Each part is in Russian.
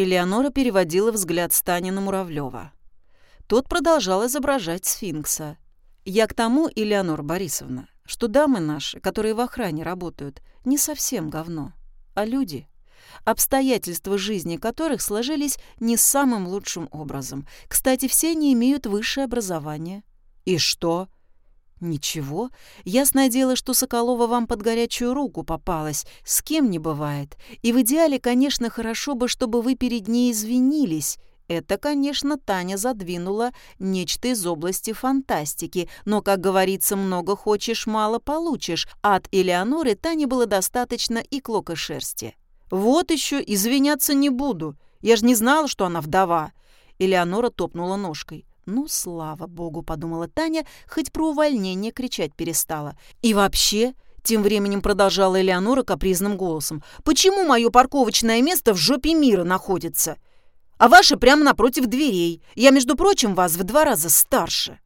Элеонора переводила взгляд Стани на Муравлева. Тот продолжал изображать сфинкса. «Я к тому, Элеонора Борисовна, что дамы наши, которые в охране работают, не совсем говно, а люди, обстоятельства жизни которых сложились не самым лучшим образом. Кстати, все они имеют высшее образование». «И что?» «Ничего. Ясное дело, что Соколова вам под горячую руку попалась. С кем не бывает. И в идеале, конечно, хорошо бы, чтобы вы перед ней извинились. Это, конечно, Таня задвинула нечто из области фантастики, но, как говорится, много хочешь, мало получишь. От Элеоноры Тане было достаточно и клока шерсти. «Вот еще, извиняться не буду. Я же не знала, что она вдова». Элеонора топнула ножкой. «Ну, слава богу», — подумала Таня, хоть про увольнение кричать перестала. «И вообще...» — тем временем продолжала Элеонора капризным голосом. «Почему мое парковочное место в жопе мира находится? А ваше прямо напротив дверей. Я, между прочим, вас в два раза старше».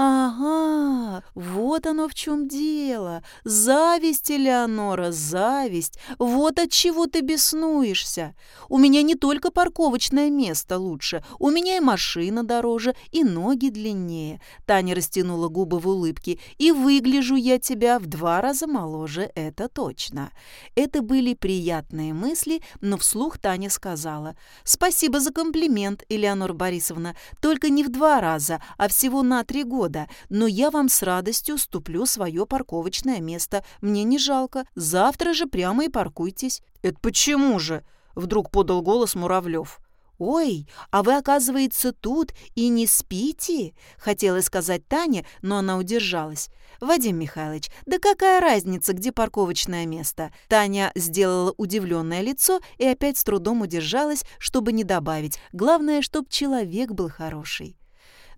«Ага, вот оно в чем дело. Зависть, Элеонора, зависть. Вот от чего ты беснуешься. У меня не только парковочное место лучше, у меня и машина дороже, и ноги длиннее». Таня растянула губы в улыбке. «И выгляжу я тебя в два раза моложе, это точно». Это были приятные мысли, но вслух Таня сказала. «Спасибо за комплимент, Элеонора Борисовна, только не в два раза, а всего на три года года, но я вам с радостью уступлю свое парковочное место. Мне не жалко. Завтра же прямо и паркуйтесь». «Это почему же?» — вдруг подал голос Муравлев. «Ой, а вы, оказывается, тут и не спите?» — хотела сказать Таня, но она удержалась. «Вадим Михайлович, да какая разница, где парковочное место?» Таня сделала удивленное лицо и опять с трудом удержалась, чтобы не добавить. Главное, чтоб человек был хороший.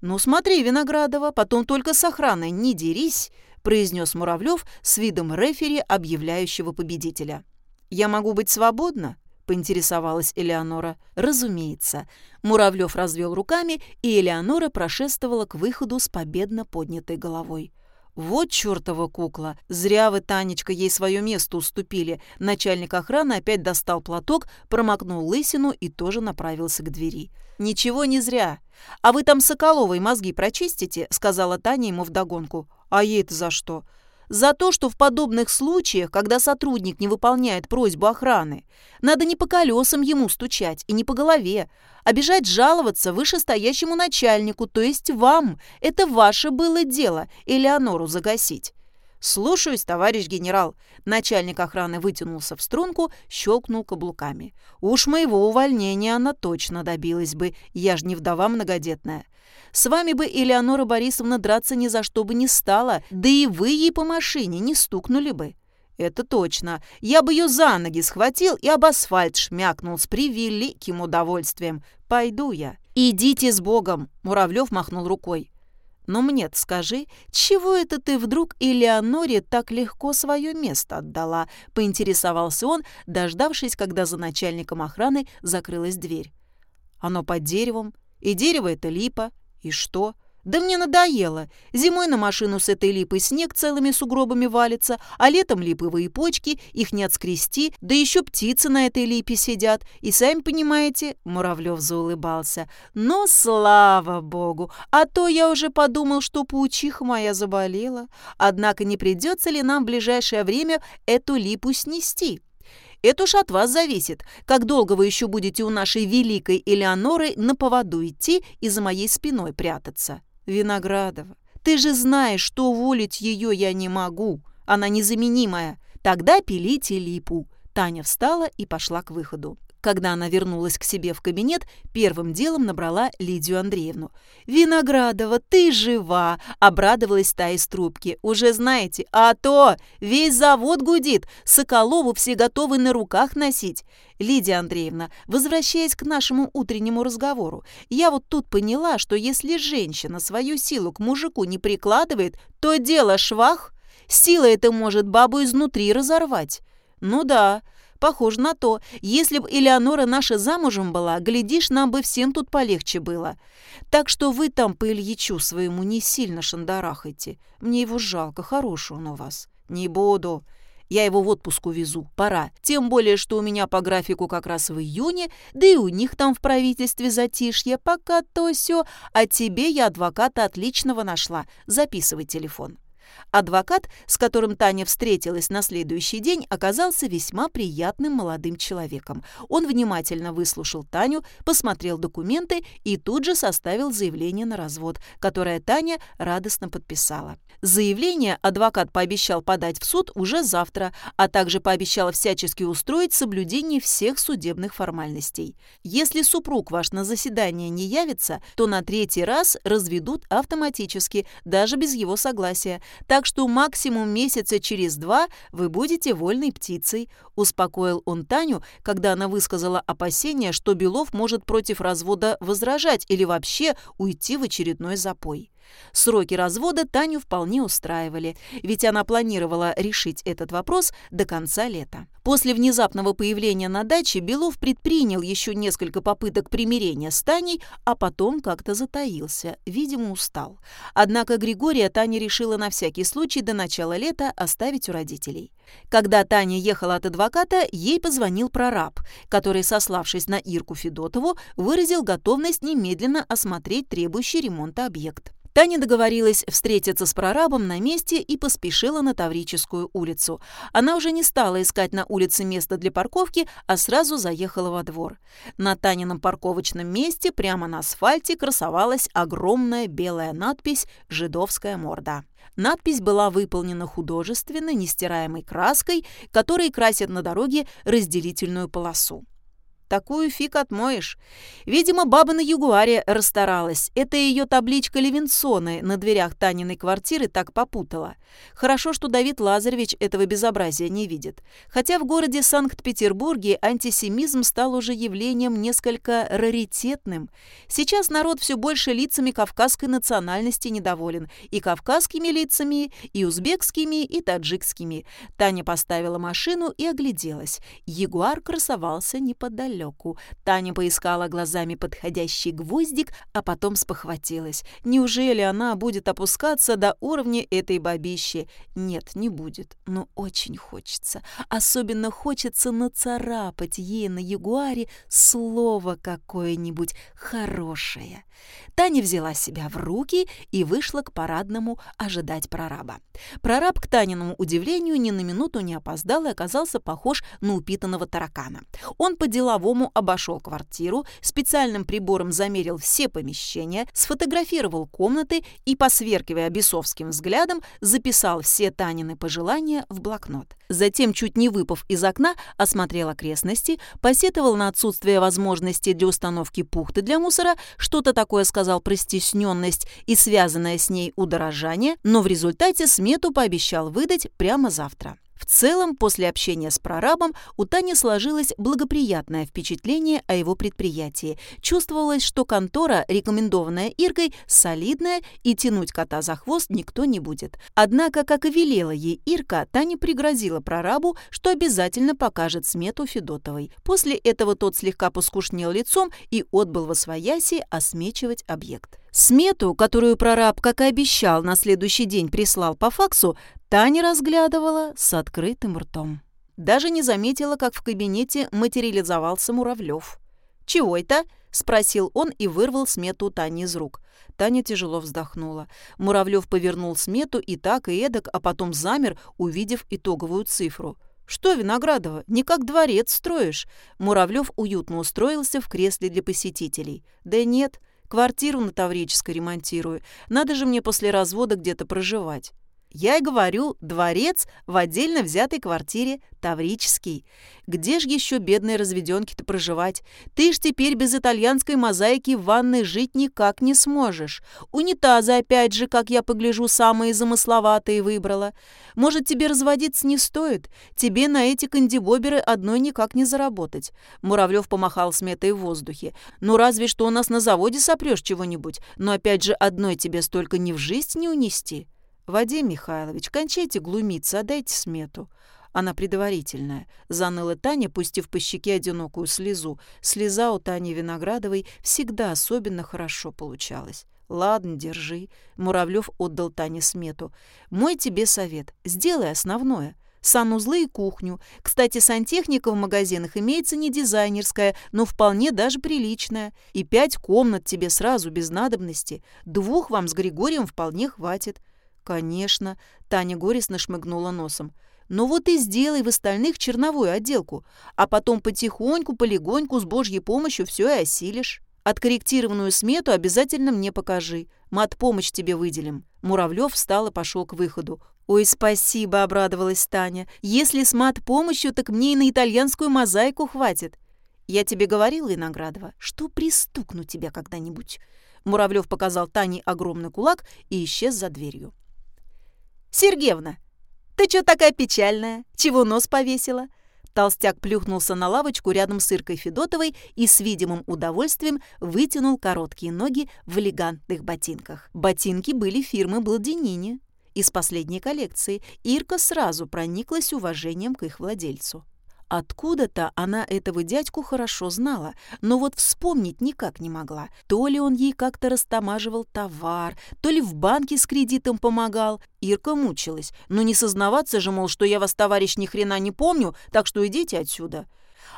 «Ну смотри, Виноградова, потом только с охраной не дерись», произнес Муравлев с видом рефери, объявляющего победителя. «Я могу быть свободна?» поинтересовалась Элеонора. «Разумеется». Муравлев развел руками, и Элеонора прошествовала к выходу с победно поднятой головой. «Вот чертова кукла! Зря вы, Танечка, ей свое место уступили!» Начальник охраны опять достал платок, промокнул лысину и тоже направился к двери. «Ничего не зря. А вы там Соколовой мозги прочистите?» — сказала Таня ему вдогонку. «А ей-то за что?» За то, что в подобных случаях, когда сотрудник не выполняет просьбу охраны, надо не по колесам ему стучать и не по голове, а бежать жаловаться вышестоящему начальнику, то есть вам. Это ваше было дело Элеонору загасить. «Слушаюсь, товарищ генерал». Начальник охраны вытянулся в струнку, щелкнул каблуками. «Уж моего увольнения она точно добилась бы, я ж не вдова многодетная. С вами бы Элеонора Борисовна драться ни за что бы не стала, да и вы ей по машине не стукнули бы». «Это точно. Я бы ее за ноги схватил и об асфальт шмякнул с превеликим удовольствием. Пойду я». «Идите с Богом!» — Муравлев махнул рукой. Но мне скажи, чего это ты вдруг Элеоноре так легко свое место отдала?» — поинтересовался он, дождавшись, когда за начальником охраны закрылась дверь. «Оно под деревом, и дерево — это липа. И что?» Да мне надоело. Зимой на машину с этой липой снег целыми сугробами валится, а летом липовые почки, их не отскрести, да еще птицы на этой липе сидят. И сами понимаете, Муравлев заулыбался. Но слава богу, а то я уже подумал, что паучиха моя заболела. Однако не придется ли нам в ближайшее время эту липу снести? Это уж от вас зависит, как долго вы еще будете у нашей великой Элеоноры на поводу идти и за моей спиной прятаться. Виноградова, ты же знаешь, что уволить ее я не могу. Она незаменимая. Тогда пилите липу». Таня встала и пошла к выходу. Когда она вернулась к себе в кабинет, первым делом набрала Лидию Андреевну. «Виноградова, ты жива!» — обрадовалась та из трубки. «Уже знаете, а то весь завод гудит, Соколову все готовы на руках носить. Лидия Андреевна, возвращаясь к нашему утреннему разговору, я вот тут поняла, что если женщина свою силу к мужику не прикладывает, то дело швах. Сила это может бабу изнутри разорвать. Ну да, Похоже на то. Если бы Элеонора наша замужем была, глядишь, нам бы всем тут полегче было. Так что вы там по Ильичу своему не сильно шандарахайте. Мне его жалко, хороший он у вас. Не буду. Я его в отпуск увезу. Пора. Тем более, что у меня по графику как раз в июне, да и у них там в правительстве затишье. Пока то все. А тебе я адвоката отличного нашла. Записывай телефон. Адвокат, с которым Таня встретилась на следующий день, оказался весьма приятным молодым человеком. Он внимательно выслушал Таню, посмотрел документы и тут же составил заявление на развод, которое Таня радостно подписала. Заявление адвокат пообещал подать в суд уже завтра, а также пообещал всячески устроить соблюдение всех судебных формальностей. Если супруг ваш на заседание не явится, то на третий раз разведут автоматически, даже без его согласия. Так что максимум месяца через два вы будете вольной птицей, успокоил он Таню, когда она высказала опасение, что Белов может против развода возражать или вообще уйти в очередной запой. Сроки развода Таню вполне устраивали, ведь она планировала решить этот вопрос до конца лета. После внезапного появления на даче Белов предпринял еще несколько попыток примирения с Таней, а потом как-то затаился, видимо, устал. Однако Григория Таня решила на всякий случай до начала лета оставить у родителей. Когда Таня ехала от адвоката, ей позвонил прораб, который, сославшись на Ирку Федотову, выразил готовность немедленно осмотреть требующий ремонта объект. Таня договорилась встретиться с прорабом на месте и поспешила на Таврическую улицу. Она уже не стала искать на улице место для парковки, а сразу заехала во двор. На Танином парковочном месте прямо на асфальте красовалась огромная белая надпись «Жидовская морда». Надпись была выполнена художественно, нестираемой краской, которой красят на дороге разделительную полосу. Такую фиг отмоешь. Видимо, баба на Ягуаре расстаралась. Это ее табличка Левинсоны на дверях Таниной квартиры так попутала. Хорошо, что Давид Лазаревич этого безобразия не видит. Хотя в городе Санкт-Петербурге антисемизм стал уже явлением несколько раритетным. Сейчас народ все больше лицами кавказской национальности недоволен. И кавказскими лицами, и узбекскими, и таджикскими. Таня поставила машину и огляделась. Ягуар красовался неподалеку неподалеку. Таня поискала глазами подходящий гвоздик, а потом спохватилась. Неужели она будет опускаться до уровня этой бабищи? Нет, не будет, но очень хочется. Особенно хочется нацарапать ей на ягуаре слово какое-нибудь хорошее. Таня взяла себя в руки и вышла к парадному ожидать прораба. Прораб, к Таниному удивлению, ни на минуту не опоздал и оказался похож на упитанного таракана. Он по-деловому обошел квартиру, специальным прибором замерил все помещения, сфотографировал комнаты и, посверкивая бесовским взглядом, записал все Танины пожелания в блокнот. Затем, чуть не выпав из окна, осмотрел окрестности, посетовал на отсутствие возможности для установки пухты для мусора, что-то такое сказал про стесненность и связанное с ней удорожание, но в результате смету пообещал выдать прямо завтра. В целом, после общения с прорабом у Тани сложилось благоприятное впечатление о его предприятии. Чувствовалось, что контора, рекомендованная Иркой, солидная и тянуть кота за хвост никто не будет. Однако, как и велела ей Ирка, Таня пригрозила прорабу, что обязательно покажет смету Федотовой. После этого тот слегка поскушнел лицом и отбыл во свояси осмечивать объект. Смету, которую прораб, как и обещал, на следующий день прислал по факсу, Таня разглядывала с открытым ртом. Даже не заметила, как в кабинете материализовался Муравлев. «Чего это?» — спросил он и вырвал смету у Тани из рук. Таня тяжело вздохнула. Муравлев повернул смету и так, и эдак, а потом замер, увидев итоговую цифру. «Что, Виноградова, не как дворец строишь?» Муравлев уютно устроился в кресле для посетителей. «Да нет, квартиру на Таврической ремонтирую. Надо же мне после развода где-то проживать». Я и говорю, дворец в отдельно взятой квартире Таврический. Где ж еще бедной разведенке-то проживать? Ты ж теперь без итальянской мозаики в ванной жить никак не сможешь. Унитазы, опять же, как я погляжу, самые замысловатые выбрала. Может, тебе разводиться не стоит? Тебе на эти кандибоберы одной никак не заработать. Муравлев помахал сметой в воздухе. Ну, разве что у нас на заводе сопрешь чего-нибудь. Но опять же, одной тебе столько ни в жизнь не унести. «Вадим Михайлович, кончайте глумиться, отдайте смету». Она предварительная. Заныла Таня, пустив по щеке одинокую слезу. Слеза у Тани Виноградовой всегда особенно хорошо получалась. «Ладно, держи». Муравлев отдал Тане смету. «Мой тебе совет. Сделай основное. санузлы и кухню. Кстати, сантехника в магазинах имеется не дизайнерская, но вполне даже приличная. И пять комнат тебе сразу без надобности. Двух вам с Григорием вполне хватит. Конечно, Таня горестно шмыгнула носом. Ну вот и сделай в остальных черновую отделку, а потом потихоньку, полегоньку, с Божьей помощью все и осилишь. Откорректированную смету обязательно мне покажи. Мат-помощь тебе выделим». Муравлев встал и пошел к выходу. «Ой, спасибо», — обрадовалась Таня. «Если с мат-помощью, так мне и на итальянскую мозаику хватит». «Я тебе говорил, Виноградова, что пристукну тебя когда-нибудь». Муравлев показал Тане огромный кулак и исчез за дверью. «Сергеевна, ты чё такая печальная? Чего нос повесила?» Толстяк плюхнулся на лавочку рядом с Иркой Федотовой и с видимым удовольствием вытянул короткие ноги в элегантных ботинках. Ботинки были фирмы Балдинини. Из последней коллекции Ирка сразу прониклась уважением к их владельцу. Откуда-то она этого дядьку хорошо знала, но вот вспомнить никак не могла. То ли он ей как-то растамаживал товар, то ли в банке с кредитом помогал. Ирка мучилась. Но не сознаваться же, мол, что я вас, товарищ, ни хрена не помню, так что идите отсюда.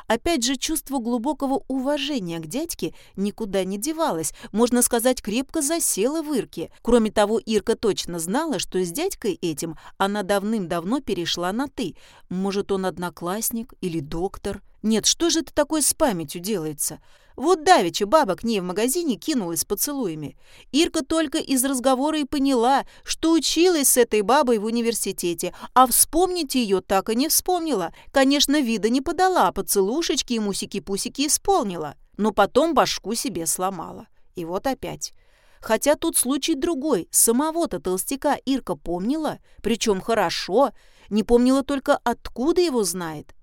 Опять же, чувство глубокого уважения к дядьке никуда не девалось, можно сказать, крепко засело в Ирке. Кроме того, Ирка точно знала, что с дядькой этим она давным-давно перешла на «ты». Может, он одноклассник или доктор? Нет, что же это такое с памятью делается? Вот давеча баба к ней в магазине кинулась с поцелуями. Ирка только из разговора и поняла, что училась с этой бабой в университете, а вспомнить ее так и не вспомнила. Конечно, вида не подала, поцелушечки и мусики-пусики исполнила. Но потом башку себе сломала. И вот опять. Хотя тут случай другой. Самого-то толстяка Ирка помнила, причем хорошо. Не помнила только, откуда его знает.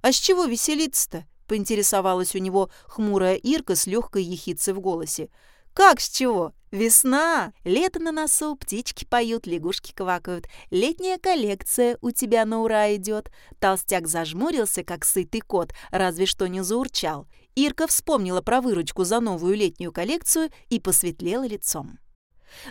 А с чего веселиться-то? Поинтересовалась у него хмурая Ирка с легкой ехицей в голосе. «Как с чего? Весна! Лето на носу, птички поют, лягушки квакают. Летняя коллекция у тебя на ура идет». Толстяк зажмурился, как сытый кот, разве что не заурчал. Ирка вспомнила про выручку за новую летнюю коллекцию и посветлела лицом.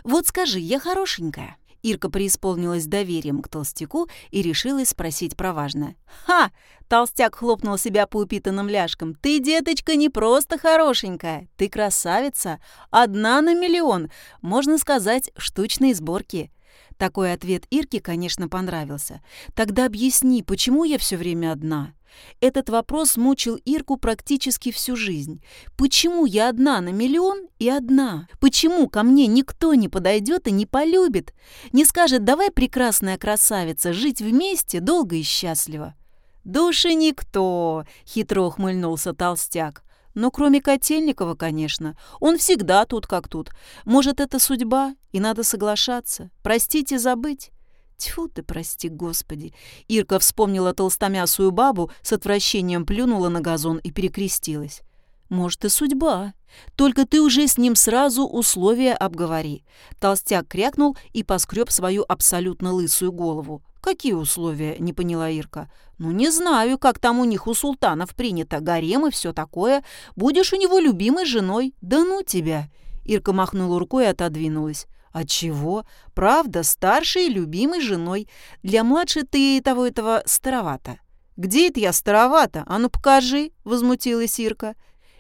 «Вот скажи, я хорошенькая?» Ирка преисполнилась доверием к толстяку и решилась спросить про важное. «Ха!» — толстяк хлопнул себя по упитанным ляжкам. «Ты, деточка, не просто хорошенькая, ты красавица, одна на миллион, можно сказать, штучной сборки». Такой ответ Ирке, конечно, понравился. «Тогда объясни, почему я все время одна?» Этот вопрос мучил Ирку практически всю жизнь. Почему я одна на миллион и одна? Почему ко мне никто не подойдет и не полюбит? Не скажет «давай, прекрасная красавица, жить вместе долго и счастливо». «Души никто!» — хитро ухмыльнулся толстяк. Но кроме Котельникова, конечно. Он всегда тут как тут. Может, это судьба, и надо соглашаться. Простить и забыть. Тьфу ты, прости, Господи. Ирка вспомнила толстомясую бабу, с отвращением плюнула на газон и перекрестилась. Может, и судьба. Только ты уже с ним сразу условия обговори. Толстяк крякнул и поскреб свою абсолютно лысую голову. «Какие условия?» — не поняла Ирка. «Ну, не знаю, как там у них у султанов принято. Гарем и все такое. Будешь у него любимой женой. Да ну тебя!» Ирка махнула рукой и отодвинулась. «А чего? Правда, старшей любимой женой. Для младшей ты того этого старовато». «Где это я старовато? А ну покажи!» — возмутилась Ирка.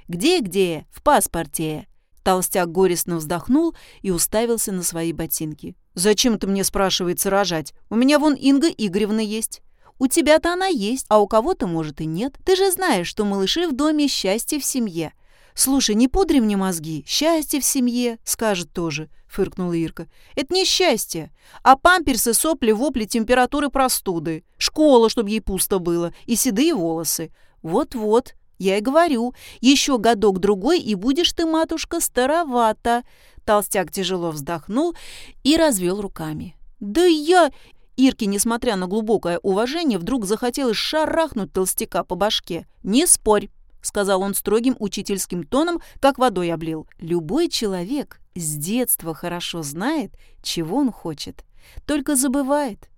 «Где-где? В паспорте». Толстяк горестно вздохнул и уставился на свои ботинки. «Зачем ты мне, спрашивается, рожать? У меня вон Инга Игоревна есть». «У тебя-то она есть, а у кого-то, может, и нет. Ты же знаешь, что малыши в доме счастье в семье. «Слушай, не пудри мне мозги. Счастье в семье», — скажет тоже, — фыркнула Ирка. «Это не счастье, а памперсы, сопли, вопли, температуры, простуды. Школа, чтобы ей пусто было, и седые волосы. Вот-вот, я и говорю, еще годок-другой, и будешь ты, матушка, старовата». Толстяк тяжело вздохнул и развел руками. «Да я...» Ирке, несмотря на глубокое уважение, вдруг захотелось шарахнуть толстяка по башке. «Не спорь, сказал он строгим учительским тоном, как водой облил. Любой человек с детства хорошо знает, чего он хочет, только забывает.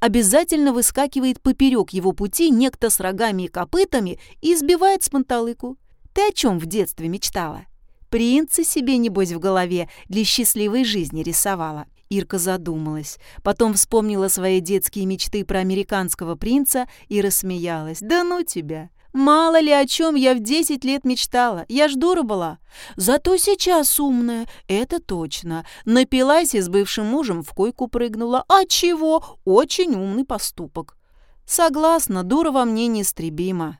Обязательно выскакивает поперек его пути некто с рогами и копытами и сбивает с панталыку. Ты о чем в детстве мечтала? Принца себе, небось, в голове для счастливой жизни рисовала. Ирка задумалась. Потом вспомнила свои детские мечты про американского принца и рассмеялась. «Да ну тебя! Мало ли о чем я в 10 лет мечтала. Я ж дура была. Зато сейчас умная, это точно. Напилась и с бывшим мужем в койку прыгнула. А чего? Очень умный поступок. Согласна, дура во мне неистребима.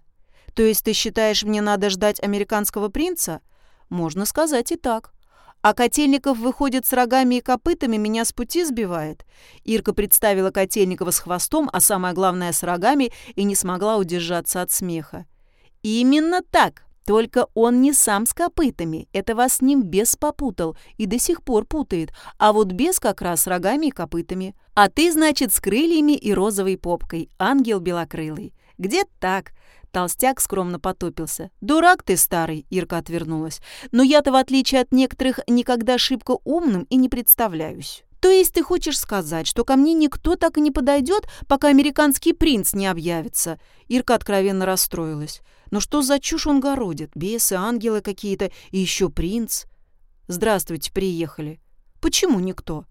То есть ты считаешь, мне надо ждать американского принца? Можно сказать и так. А Котельников выходит с рогами и копытами, меня с пути сбивает. Ирка представила Котельникова с хвостом, а самое главное с рогами, и не смогла удержаться от смеха. Именно так. Только он не сам с копытами. Это вас с ним бес попутал и до сих пор путает. А вот бес как раз с рогами и копытами. А ты, значит, с крыльями и розовой попкой. Ангел белокрылый. Где так? Толстяк скромно потупился. «Дурак ты старый!» — Ирка отвернулась. «Но я-то, в отличие от некоторых, никогда шибко умным и не представляюсь». «То есть ты хочешь сказать, что ко мне никто так и не подойдет, пока американский принц не объявится?» Ирка откровенно расстроилась. «Ну что за чушь он городит? Бесы, ангелы какие-то и еще принц?» «Здравствуйте, приехали». «Почему никто?»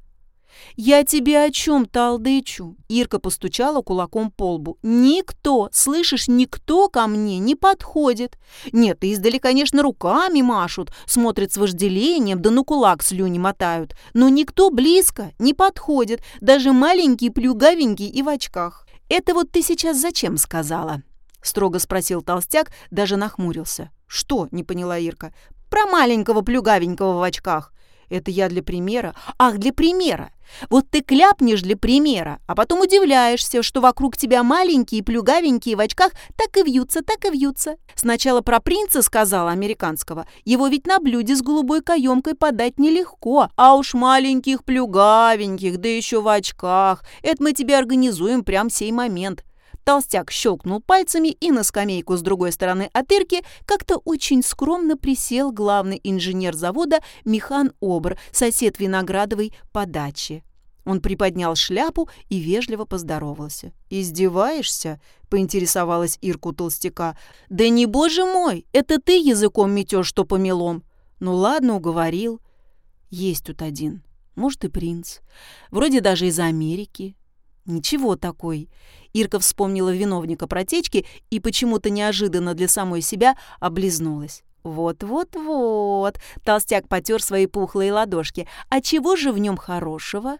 «Я тебе о чем талдычу?» Ирка постучала кулаком по лбу. «Никто, слышишь, никто ко мне не подходит. Нет, издали, конечно, руками машут, смотрят с вожделением, да на кулак слюни мотают. Но никто близко не подходит, даже маленький, плюгавенький и в очках. Это вот ты сейчас зачем сказала?» Строго спросил толстяк, даже нахмурился. «Что?» — не поняла Ирка. «Про маленького плюгавенького в очках. Это я для примера. Ах, для примера. Вот ты кляпнешь для примера, а потом удивляешься, что вокруг тебя маленькие, плюгавенькие в очках так и вьются, так и вьются. Сначала про принца сказала американского. Его ведь на блюде с голубой каемкой подать нелегко. А уж маленьких, плюгавеньких, да еще в очках. Это мы тебе организуем прямо сей момент. Толстяк щелкнул пальцами, и на скамейку с другой стороны от Ирки как-то очень скромно присел главный инженер завода Михан Обр, сосед Виноградовой по даче. Он приподнял шляпу и вежливо поздоровался. «Издеваешься?» — поинтересовалась Ирку толстяка. «Да не, боже мой, это ты языком метешь, что помелом!» «Ну ладно, уговорил. Есть тут один. Может, и принц. Вроде даже из Америки. Ничего такой. Ирка вспомнила виновника протечки и почему-то неожиданно для самой себя облизнулась. «Вот-вот-вот», — толстяк потер свои пухлые ладошки. «А чего же в нем хорошего?»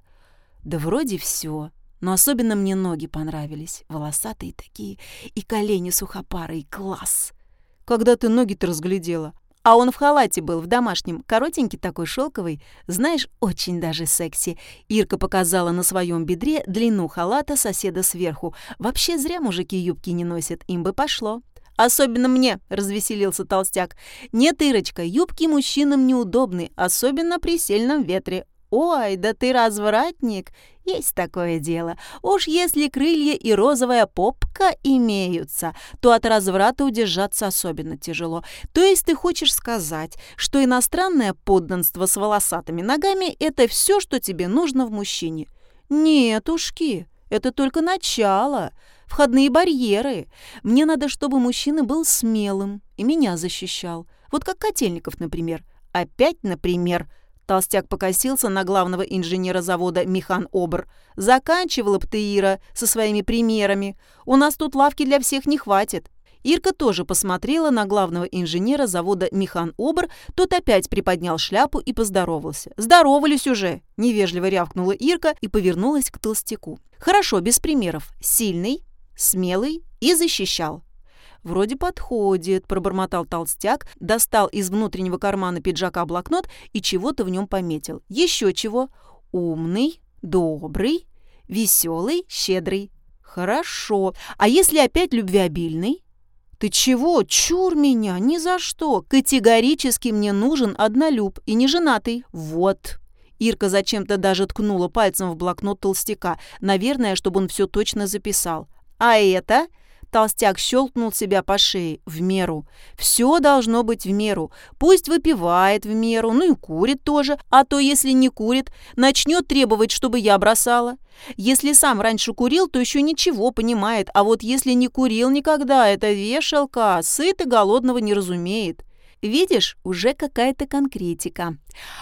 «Да вроде все. Но особенно мне ноги понравились. Волосатые такие. И колени сухопарые. Класс!» «Когда ты ноги-то разглядела?» А он в халате был, в домашнем, коротенький такой, шелковый. Знаешь, очень даже секси. Ирка показала на своем бедре длину халата соседа сверху. Вообще зря мужики юбки не носят, им бы пошло. «Особенно мне», — развеселился толстяк. «Нет, Ирочка, юбки мужчинам неудобны, особенно при сильном ветре. «Ой, да ты развратник! Есть такое дело. Уж если крылья и розовая попка имеются, то от разврата удержаться особенно тяжело. То есть ты хочешь сказать, что иностранное подданство с волосатыми ногами – это все, что тебе нужно в мужчине? Нет, ушки, это только начало, входные барьеры. Мне надо, чтобы мужчина был смелым и меня защищал. Вот как Котельников, например. Опять, например – Толстяк покосился на главного инженера завода Михан Обр. «Заканчивала б ты, Ира, со своими примерами. У нас тут лавки для всех не хватит». Ирка тоже посмотрела на главного инженера завода Михан Обр, тот опять приподнял шляпу и поздоровался. «Здоровались уже!» – невежливо рявкнула Ирка и повернулась к толстяку. «Хорошо, без примеров. Сильный, смелый и защищал. «Вроде подходит», — пробормотал толстяк, достал из внутреннего кармана пиджака блокнот и чего-то в нем пометил. «Еще чего? Умный, добрый, веселый, щедрый. Хорошо. А если опять любвеобильный?» «Ты чего? Чур меня! Ни за что! Категорически мне нужен однолюб и не женатый. Вот!» Ирка зачем-то даже ткнула пальцем в блокнот толстяка, наверное, чтобы он все точно записал. «А это?» Толстяк щелкнул себя по шее. В меру. Все должно быть в меру. Пусть выпивает в меру, ну и курит тоже. А то, если не курит, начнет требовать, чтобы я бросала. Если сам раньше курил, то еще ничего понимает. А вот если не курил никогда, это вешалка. Сыт и голодного не разумеет. Видишь, уже какая-то конкретика.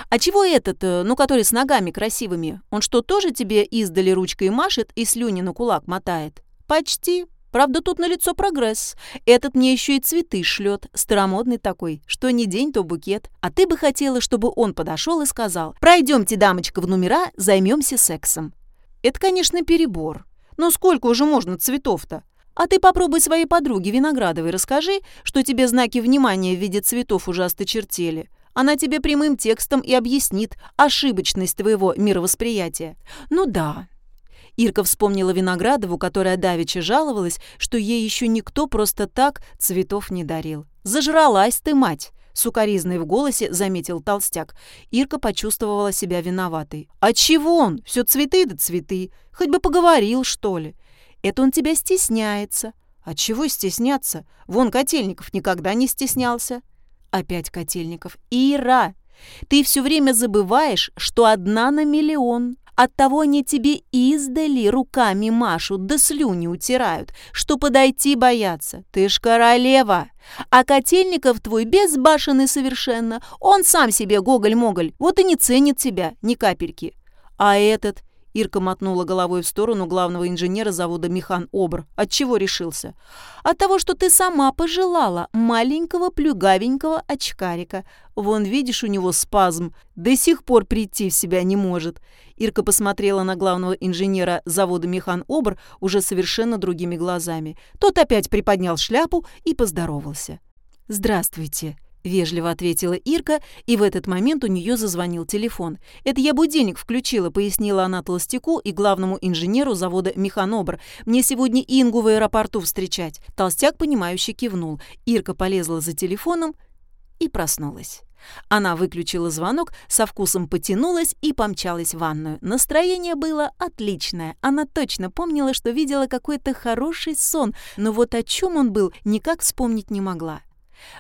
А чего этот, э, ну, который с ногами красивыми? Он что, тоже тебе издали ручкой машет и слюни на кулак мотает? Почти. Правда, тут налицо прогресс. Этот мне еще и цветы шлет, старомодный такой, что не день, то букет. А ты бы хотела, чтобы он подошел и сказал, «Пройдемте, дамочка, в номера, займемся сексом». Это, конечно, перебор. Но сколько уже можно цветов-то? А ты попробуй своей подруге Виноградовой расскажи, что тебе знаки внимания в виде цветов уже осточертели. Она тебе прямым текстом и объяснит ошибочность твоего мировосприятия. Ну да. Ирка вспомнила Виноградову, которая давеча жаловалась, что ей еще никто просто так цветов не дарил. «Зажралась ты, мать!» Сукаризной в голосе заметил толстяк. Ирка почувствовала себя виноватой. «А чего он? Все цветы да цветы. Хоть бы поговорил, что ли. Это он тебя стесняется. А чего стесняться? Вон Котельников никогда не стеснялся. Опять Котельников. Ира, ты все время забываешь, что одна на миллион. Оттого они тебе издали руками машут, да слюни утирают, что подойти боятся. Ты ж королева. А Котельников твой безбашенный совершенно. Он сам себе гоголь-моголь, вот и не ценит тебя ни капельки. А этот Ирка мотнула головой в сторону главного инженера завода «Механ Обр». От чего решился? От того, что ты сама пожелала маленького плюгавенького очкарика. Вон, видишь, у него спазм. До сих пор прийти в себя не может. Ирка посмотрела на главного инженера завода «Механ Обр» уже совершенно другими глазами. Тот опять приподнял шляпу и поздоровался. «Здравствуйте», Вежливо ответила Ирка, и в этот момент у нее зазвонил телефон. «Это я будильник включила», — пояснила она толстяку и главному инженеру завода «Механобр». «Мне сегодня Ингу в аэропорту встречать». Толстяк, понимающе кивнул. Ирка полезла за телефоном и проснулась. Она выключила звонок, со вкусом потянулась и помчалась в ванную. Настроение было отличное. Она точно помнила, что видела какой-то хороший сон, но вот о чем он был, никак вспомнить не могла.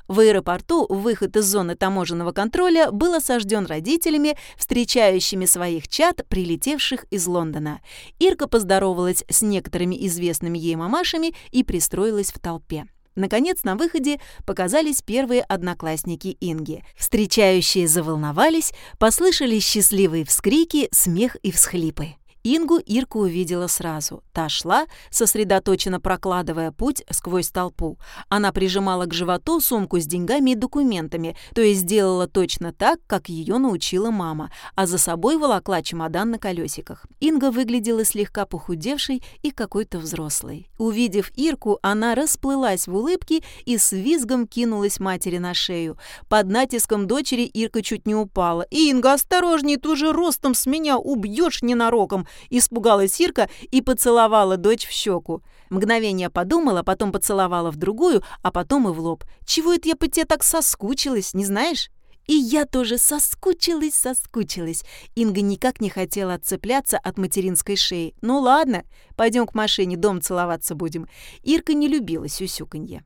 В аэропорту выход из зоны таможенного контроля был осажден родителями, встречающими своих чад, прилетевших из Лондона. Ирка поздоровалась с некоторыми известными ей мамашами и пристроилась в толпе. Наконец, на выходе показались первые одноклассники Инги. Встречающие заволновались, послышались счастливые вскрики, смех и всхлипы. Ингу Ирка увидела сразу. Та шла, сосредоточенно прокладывая путь сквозь толпу. Она прижимала к животу сумку с деньгами и документами, то есть делала точно так, как ее научила мама, а за собой волокла чемодан на колесиках. Инга выглядела слегка похудевшей и какой-то взрослой. Увидев Ирку, она расплылась в улыбке и с визгом кинулась матери на шею. Под натиском дочери Ирка чуть не упала. «Инга, осторожней, ты уже ростом с меня убьешь ненароком!» Испугалась Ирка и поцеловала дочь в щеку. Мгновение подумала, потом поцеловала в другую, а потом и в лоб. «Чего это я по тебе так соскучилась, не знаешь?» И я тоже соскучилась, соскучилась. Инга никак не хотела отцепляться от материнской шеи. «Ну ладно, пойдем к машине, дом целоваться будем». Ирка не любила сюсюканье.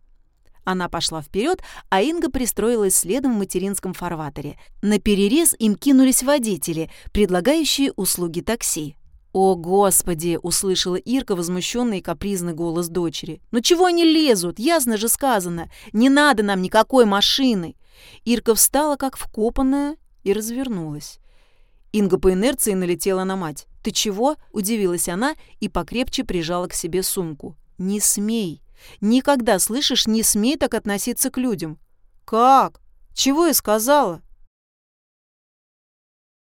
Она пошла вперед, а Инга пристроилась следом в материнском фарватере. На перерез им кинулись водители, предлагающие услуги такси. «О, Господи!» — услышала Ирка возмущенный и капризный голос дочери. «Ну чего они лезут? Ясно же сказано. Не надо нам никакой машины!» Ирка встала, как вкопанная, и развернулась. Инга по инерции налетела на мать. «Ты чего?» — удивилась она и покрепче прижала к себе сумку. «Не смей! Никогда, слышишь, не смей так относиться к людям!» «Как? Чего я сказала?»